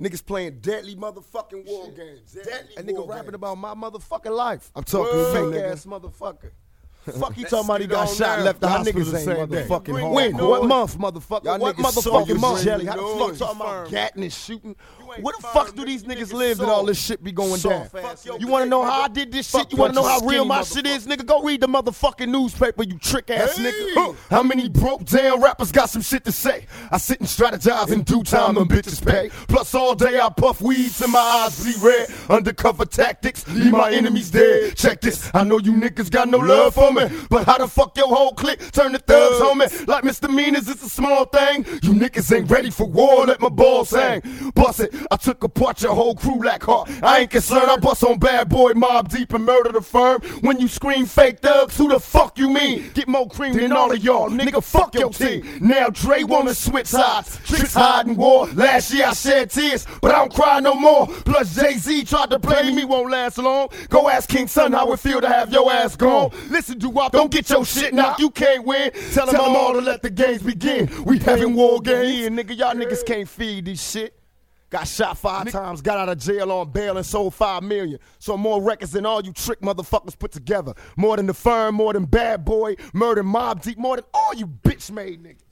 Niggas playing deadly motherfucking war games. Deadly A nigga rapping games. about my motherfucking life. I'm talking you, fake ass motherfucker. Fuck you talking about he got shot, now. left the Y'all hospital niggas the same motherfucking hard. When? What month, motherfucker? Y'all what motherfucking month? Jelly, how the fuck talking about gatting and shooting? Where the fuck do these niggas live that all this shit be going down? You wanna know how I did this shit? You wanna know how real my shit is, nigga? Go read the motherfucking newspaper, you trick ass nigga. How many broke down rappers got some shit to say? I sit and strategize in due time, them bitches pay. Plus all day I puff weeds and my eyes bleed red. Undercover tactics, leave my enemies dead. Check this, I know you niggas got no love for me, but how the fuck your whole clique turn the thugs on me? Like misdemeanors, it's a small thing. You niggas ain't ready for war, let my balls hang. Bust it, I took apart your whole crew like heart. I ain't concerned, I bust on bad boy, Mobb Deep and murder the firm. When you scream fake thugs, who the fuck you mean? Get more cream than all of y'all, nigga, fuck your team. Now Dre wanna switch sides, tricks hiding war. Last year I shed tears, but I don't cry no more. Plus Jay-Z tried to play me, won't last long. Go ask King Son how it feel to have your ass gone. Listen, Doo Wop, don't get your shit knocked, you can't win. Tell them all to let the games begin. We having war games. Yeah, nigga, y'all niggas can't feed this shit. Got shot five times, got out of jail on bail and sold five million. So more records than all you trick motherfuckers put together. More than the firm, more than bad boy, murder Mobb Deep, more than all you bitch made niggas.